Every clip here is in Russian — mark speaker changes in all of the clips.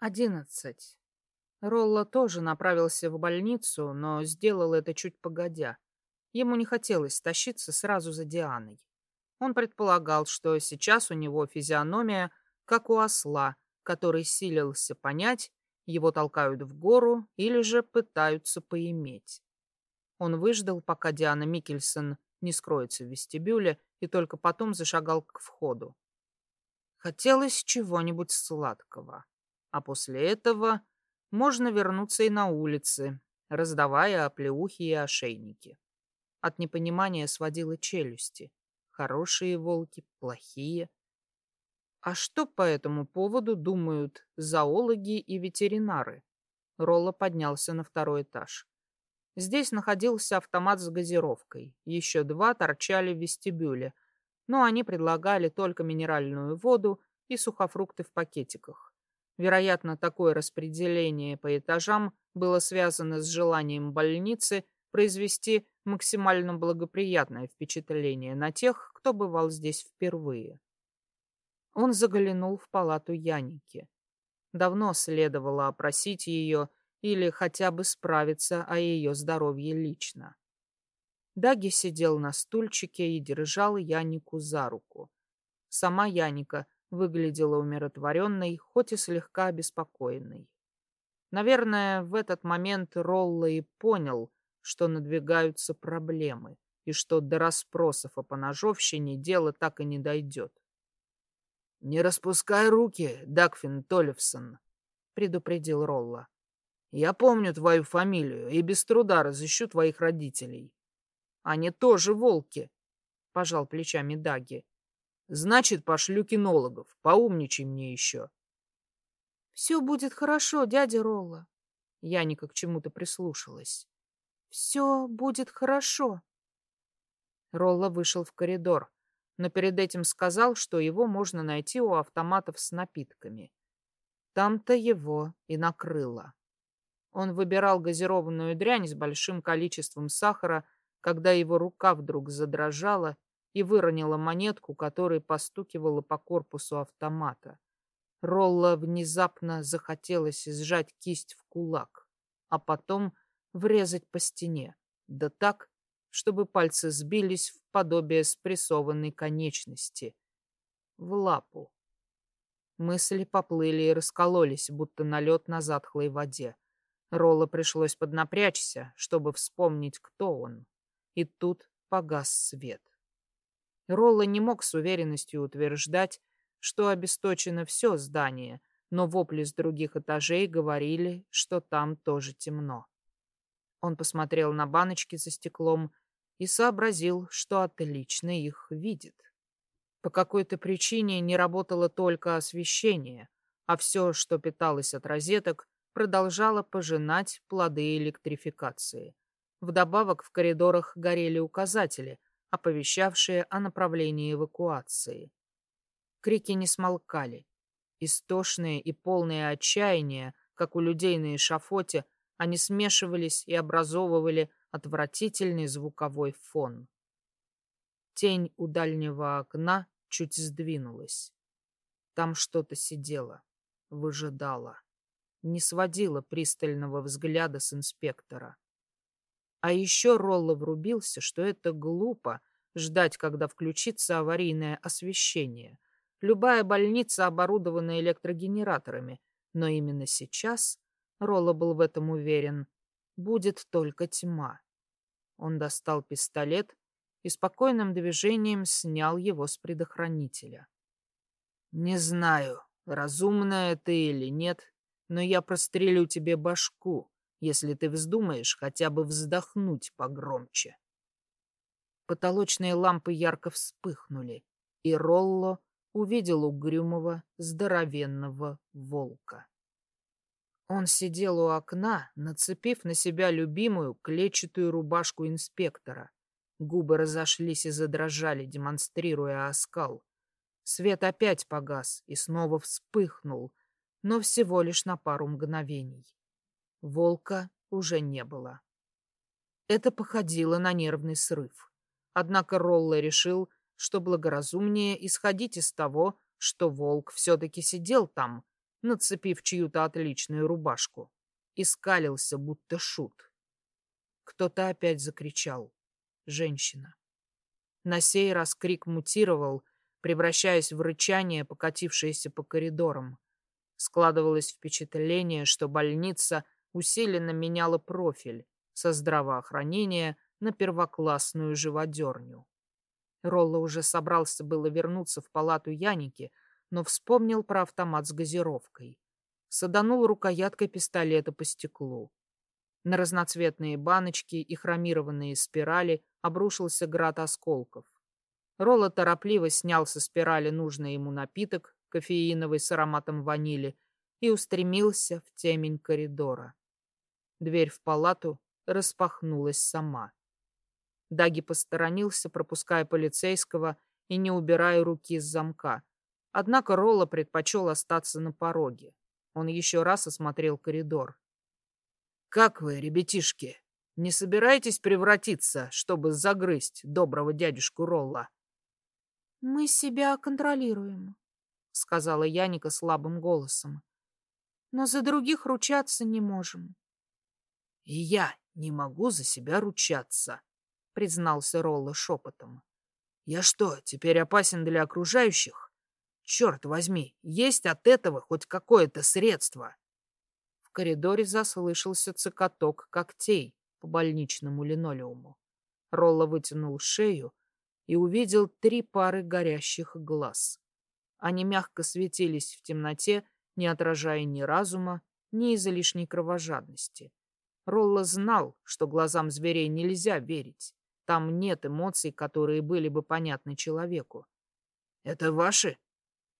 Speaker 1: Одиннадцать. Ролла тоже направился в больницу, но сделал это чуть погодя. Ему не хотелось тащиться сразу за Дианой. Он предполагал, что сейчас у него физиономия, как у осла, который силился понять, его толкают в гору или же пытаются поиметь. Он выждал, пока Диана Микельсон не скроется в вестибюле, и только потом зашагал к входу. Хотелось чего-нибудь сладкого. А после этого можно вернуться и на улицы, раздавая оплеухи и ошейники. От непонимания сводило челюсти. Хорошие волки, плохие. А что по этому поводу думают зоологи и ветеринары? Ролла поднялся на второй этаж. Здесь находился автомат с газировкой. Еще два торчали в вестибюле, но они предлагали только минеральную воду и сухофрукты в пакетиках. Вероятно, такое распределение по этажам было связано с желанием больницы произвести максимально благоприятное впечатление на тех, кто бывал здесь впервые. Он заглянул в палату Яники. Давно следовало опросить ее или хотя бы справиться о ее здоровье лично. Даги сидел на стульчике и держал Янику за руку. Сама Яника выглядела умиротворенной, хоть и слегка обеспокоенной. Наверное, в этот момент Ролла и понял, что надвигаются проблемы, и что до расспросов о поножовщине дело так и не дойдет. — Не распускай руки, Дагфин Толевсон, — предупредил Ролла. — Я помню твою фамилию и без труда разыщу твоих родителей. — Они тоже волки, — пожал плечами Даги. Значит, пошлю кинологов. Поумничай мне еще.
Speaker 2: Все будет хорошо, дядя Ролла. Яника к чему-то прислушалась. Все будет хорошо.
Speaker 1: Ролла вышел в коридор, но перед этим сказал, что его можно найти у автоматов с напитками. Там-то его и накрыло. Он выбирал газированную дрянь с большим количеством сахара, когда его рука вдруг задрожала, и выронила монетку, которая постукивала по корпусу автомата. Ролла внезапно захотелось сжать кисть в кулак, а потом врезать по стене, да так, чтобы пальцы сбились в подобие спрессованной конечности. В лапу. Мысли поплыли и раскололись, будто налет на затхлой воде. Ролла пришлось поднапрячься, чтобы вспомнить, кто он. И тут погас свет. Ролла не мог с уверенностью утверждать, что обесточено все здание, но вопли с других этажей говорили, что там тоже темно. Он посмотрел на баночки за стеклом и сообразил, что отлично их видит. По какой-то причине не работало только освещение, а все, что питалось от розеток, продолжало пожинать плоды электрификации. Вдобавок в коридорах горели указатели — оповещавшие о направлении эвакуации. Крики не смолкали. Истошные и полные отчаяния, как у людей на эшафоте, они смешивались и образовывали отвратительный звуковой фон. Тень у дальнего окна чуть сдвинулась. Там что-то сидело, выжидало, не сводило пристального взгляда с инспектора. А еще Ролло врубился, что это глупо ждать, когда включится аварийное освещение. Любая больница оборудована электрогенераторами, но именно сейчас, Ролло был в этом уверен, будет только тьма. Он достал пистолет и спокойным движением снял его с предохранителя. «Не знаю, разумная ты или нет, но я прострелю тебе башку, если ты вздумаешь хотя бы вздохнуть погромче. Потолочные лампы ярко вспыхнули, и Ролло увидел угрюмого, здоровенного волка. Он сидел у окна, нацепив на себя любимую клетчатую рубашку инспектора. Губы разошлись и задрожали, демонстрируя оскал. Свет опять погас и снова вспыхнул, но всего лишь на пару мгновений. Волка уже не было. Это походило на нервный срыв. Однако Ролла решил, что благоразумнее исходить из того, что волк все-таки сидел там, нацепив чью-то отличную рубашку, и скалился, будто шут. Кто-то опять закричал. Женщина. На сей раз крик мутировал, превращаясь в рычание, покатившееся по коридорам. Складывалось впечатление, что больница усиленно меняла профиль со здравоохранения на первоклассную живодерню. Ролла уже собрался было вернуться в палату Яники, но вспомнил про автомат с газировкой. Саданул рукояткой пистолета по стеклу. На разноцветные баночки и хромированные спирали обрушился град осколков. Ролла торопливо снял со спирали нужный ему напиток, кофеиновый с ароматом ванили, и устремился в темень коридора. Дверь в палату распахнулась сама. Даги посторонился, пропуская полицейского и не убирая руки с замка. Однако Ролла предпочел остаться на пороге. Он еще раз осмотрел коридор. «Как вы, ребятишки, не собираетесь превратиться, чтобы загрызть доброго дядюшку Ролла?»
Speaker 2: «Мы себя контролируем», — сказала Яника слабым голосом. «Но за других ручаться не можем».
Speaker 1: «И я не могу за себя ручаться», — признался Ролла шепотом. «Я что, теперь опасен для окружающих? Черт возьми, есть от этого хоть какое-то средство?» В коридоре заслышался цокоток когтей по больничному линолеуму. Ролла вытянул шею и увидел три пары горящих глаз. Они мягко светились в темноте, не отражая ни разума, ни излишней кровожадности. Ролла знал, что глазам зверей нельзя верить. Там нет эмоций, которые были бы понятны человеку. «Это ваши?»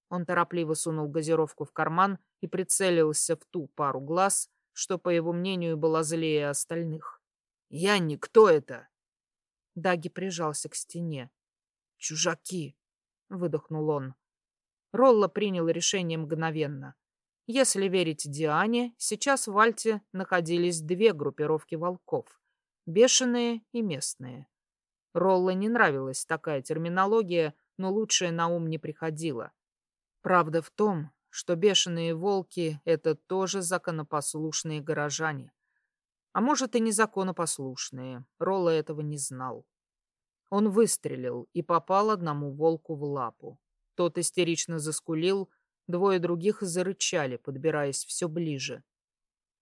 Speaker 1: Он торопливо сунул газировку в карман и прицелился в ту пару глаз, что, по его мнению, была злее остальных. «Янни, кто это?» Даги прижался к стене. «Чужаки!» — выдохнул он. Ролла принял решение мгновенно. Если верить Диане, сейчас в Альте находились две группировки волков — бешеные и местные. Ролла не нравилась такая терминология, но лучшее на ум не приходило. Правда в том, что бешеные волки — это тоже законопослушные горожане. А может, и незаконопослушные. Ролла этого не знал. Он выстрелил и попал одному волку в лапу. Тот истерично заскулил, Двое других зарычали, подбираясь все ближе.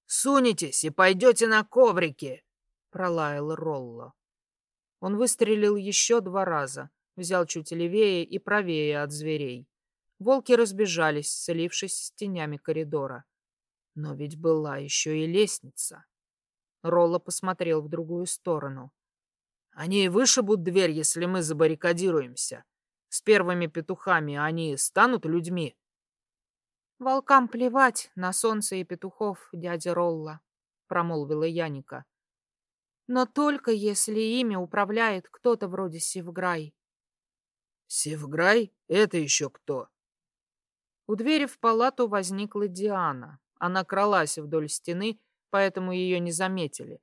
Speaker 1: «Сунетесь и пойдете на коврики!» — пролаял Ролло. Он выстрелил еще два раза, взял чуть левее и правее от зверей. Волки разбежались, слившись с тенями коридора. Но ведь была еще и лестница. Ролло посмотрел в другую сторону. «Они вышибут дверь, если мы забаррикадируемся. С первыми петухами они станут людьми?»
Speaker 2: «Волкам плевать на солнце и петухов, дядя Ролла», — промолвила Яника. «Но только если ими управляет кто-то вроде Севграй».
Speaker 1: «Севграй? Это еще кто?» У двери в палату возникла Диана. Она кралась вдоль стены, поэтому ее не заметили.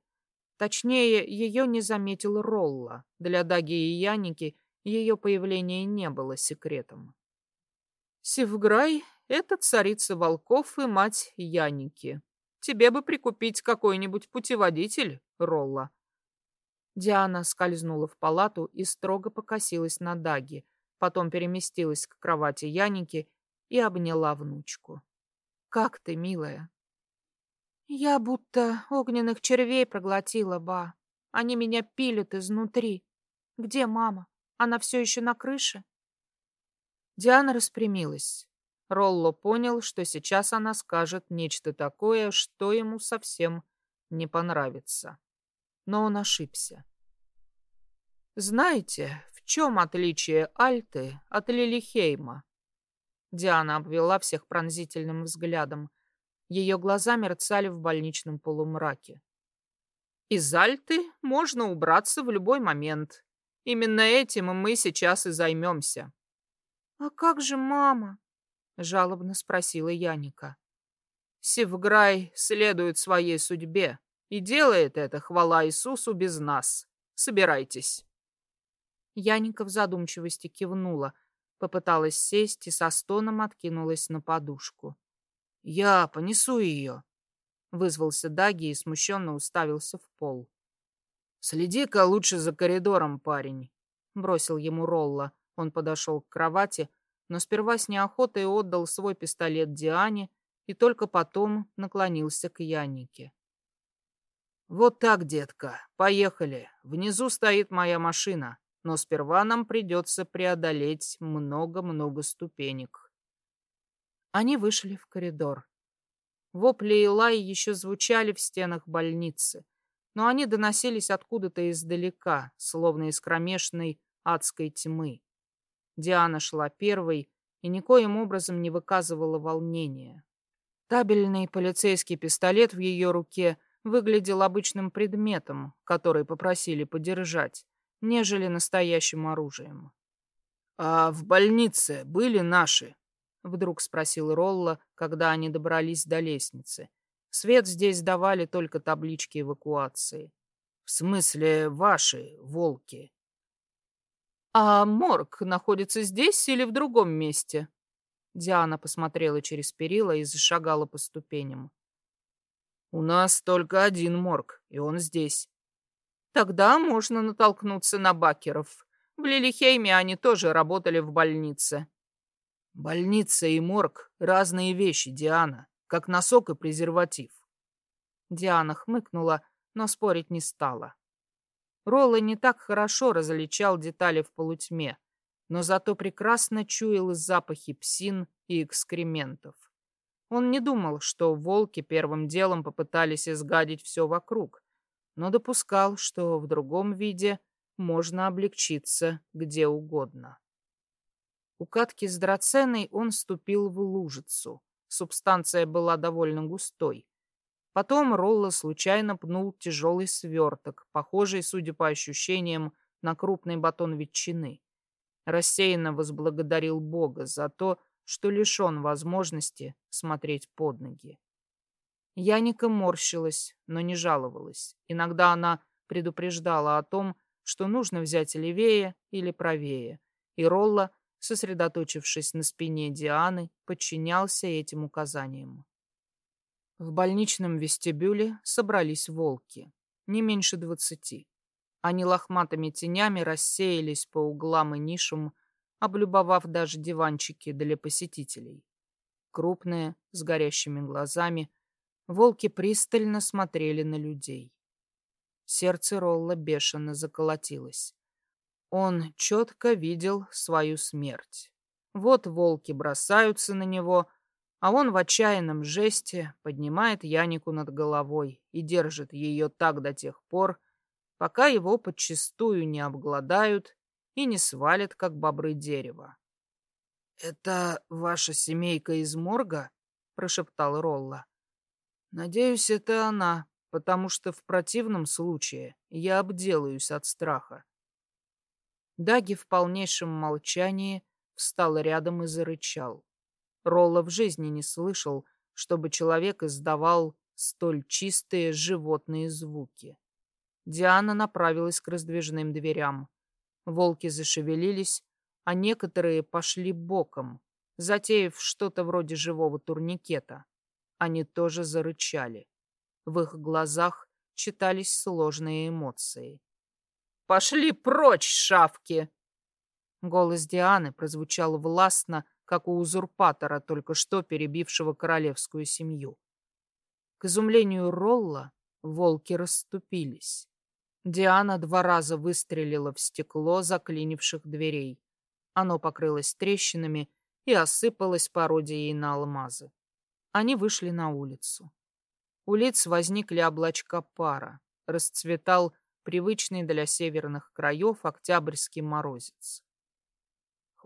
Speaker 1: Точнее, ее не заметил Ролла. Для Даги и Яники ее появление не было секретом. Севграй это царица волков и мать Яники. Тебе бы прикупить какой-нибудь путеводитель, Ролла. Диана скользнула в палату и строго покосилась на Даги, потом переместилась к кровати Яники и обняла внучку. «Как ты, милая?»
Speaker 2: «Я будто огненных червей проглотила, ба. Они меня пилят изнутри. Где мама? Она все еще на крыше?»
Speaker 1: Диана распрямилась. Ролло понял, что сейчас она скажет нечто такое, что ему совсем не понравится. Но он ошибся. «Знаете, в чем отличие Альты от Лилихейма?» Диана обвела всех пронзительным взглядом. Ее глаза мерцали в больничном полумраке. «Из Альты можно убраться в любой момент. Именно этим мы сейчас и займемся».
Speaker 2: «А как же мама?»
Speaker 1: — жалобно спросила Яника. «Севграй следует своей судьбе и делает это, хвала Иисусу, без нас. Собирайтесь». Яника в задумчивости кивнула, попыталась сесть и со стоном откинулась на подушку. Я понесу ее. Вызвался Даги и смущенно уставился в пол. Следи-ка лучше за коридором, парень. Бросил ему Ролла. Он подошел к кровати, но сперва с неохотой отдал свой пистолет Диане и только потом наклонился к Янике. «Вот так, детка, поехали. Внизу стоит моя машина, но сперва нам придется преодолеть много-много ступенек».
Speaker 2: Они вышли в коридор. Вопли и лай еще звучали в стенах больницы, но они доносились откуда-то издалека, словно из кромешной адской тьмы. Диана шла первой и никоим образом не выказывала волнения. Табельный полицейский пистолет в ее руке выглядел обычным предметом, который попросили подержать, нежели настоящим оружием.
Speaker 1: «А в больнице были наши?» — вдруг спросил Ролла, когда они добрались до лестницы. Свет здесь давали только таблички эвакуации. «В смысле, ваши волки?»
Speaker 2: «А морг находится здесь или в другом месте?» Диана посмотрела через перила и зашагала по ступеням.
Speaker 1: «У нас только один морг, и он здесь».
Speaker 2: «Тогда можно натолкнуться на бакеров. В Лилихейме они тоже работали в больнице».
Speaker 1: «Больница и морг — разные вещи, Диана, как носок и презерватив».
Speaker 2: Диана хмыкнула, но спорить не стала. Ролла не так хорошо различал детали в полутьме, но зато прекрасно чуял запахи псин и экскрементов. Он не думал, что волки первым делом попытались изгадить все вокруг, но допускал, что в другом виде можно облегчиться где угодно. У катки с драценой он ступил в лужицу. Субстанция была довольно густой. Потом Ролла случайно пнул тяжелый сверток, похожий, судя по ощущениям, на крупный батон ветчины. Рассеянно возблагодарил Бога за то, что лишен возможности смотреть под ноги. Яника морщилась, но не жаловалась. Иногда она предупреждала о том, что нужно взять левее или правее, и Ролла, сосредоточившись на спине Дианы, подчинялся этим указаниям. В больничном вестибюле собрались волки, не меньше двадцати. Они лохматыми тенями рассеялись по углам и нишам, облюбовав даже диванчики для посетителей. Крупные, с горящими глазами, волки пристально смотрели на людей. Сердце Ролла бешено заколотилось. Он четко видел свою смерть. Вот волки бросаются на него, а он в отчаянном жесте поднимает Янику над головой и держит ее так до тех пор, пока его подчистую не обгладают и не свалят, как бобры дерева. — Это ваша семейка из морга? — прошептал Ролла. — Надеюсь, это она, потому что в противном случае я обделаюсь от страха. Даги в полнейшем молчании встал рядом и зарычал. Ролла в жизни не слышал, чтобы человек издавал столь чистые животные звуки. Диана направилась к раздвижным дверям. Волки зашевелились, а некоторые пошли боком, затеяв что-то вроде живого турникета. Они тоже зарычали. В их глазах читались сложные эмоции. «Пошли прочь, шавки!» Голос Дианы прозвучал властно, как у узурпатора, только что перебившего королевскую семью. К изумлению Ролла волки расступились. Диана два раза выстрелила в стекло заклинивших дверей. Оно покрылось трещинами и осыпалось пародией на алмазы. Они вышли на улицу. У лиц возникли облачка пара. Расцветал привычный для северных краев октябрьский морозец.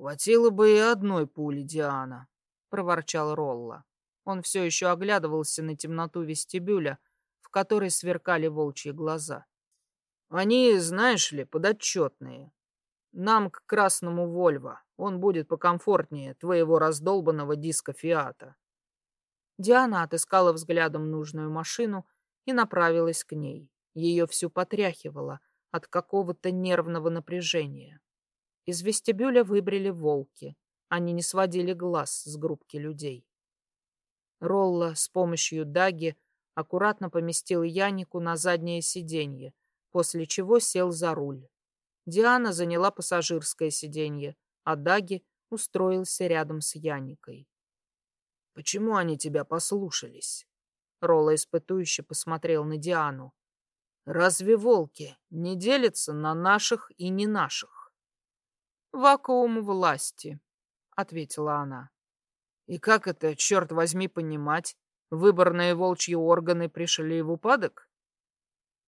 Speaker 2: «Хватило бы и одной пули, Диана», — проворчал Ролла. Он все еще оглядывался на темноту вестибюля, в которой сверкали волчьи глаза. «Они, знаешь ли, подотчетные. Нам к красному Вольво. Он будет покомфортнее твоего раздолбанного диска Фиата». Диана отыскала взглядом нужную машину и направилась к ней. Ее всю потряхивало от какого-то нервного напряжения. Из вестибюля выбрели волки. Они не сводили глаз с группки людей.
Speaker 1: Ролла с помощью даги аккуратно поместил Янику на заднее сиденье, после чего сел за руль. Диана заняла пассажирское сиденье, а Даги устроился рядом с Яникой. «Почему они тебя послушались?» Ролла испытующе посмотрел на Диану. «Разве волки не делятся на наших и не наших?»
Speaker 2: «Вакуум власти», — ответила она.
Speaker 1: «И как это, черт возьми, понимать? Выборные волчьи органы пришли в упадок?»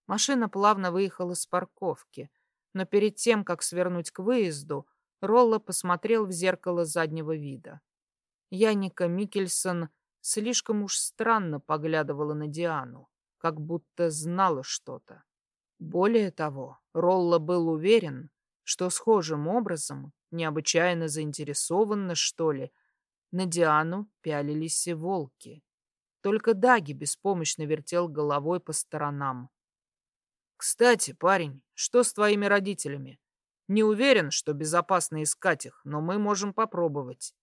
Speaker 2: Машина плавно выехала с парковки, но перед тем, как свернуть к выезду, Ролла посмотрел в зеркало заднего вида. Яника Микельсон слишком уж странно поглядывала на Диану, как будто знала что-то. Более того, Ролла был уверен, что схожим образом, необычайно заинтересованно, что ли, на Диану пялились и волки. Только Даги беспомощно вертел головой по сторонам.
Speaker 1: «Кстати, парень, что с твоими родителями? Не уверен, что безопасно искать их, но мы можем попробовать».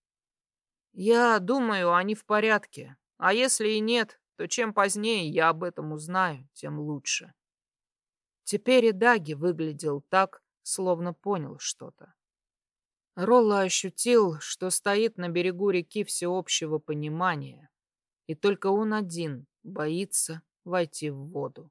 Speaker 2: Я думаю, они в порядке. А если и нет, то чем позднее я об этом узнаю, тем лучше. Теперь и Даги выглядел так, словно понял что-то. Ролла ощутил, что стоит на берегу реки всеобщего понимания, и только он один боится войти в воду.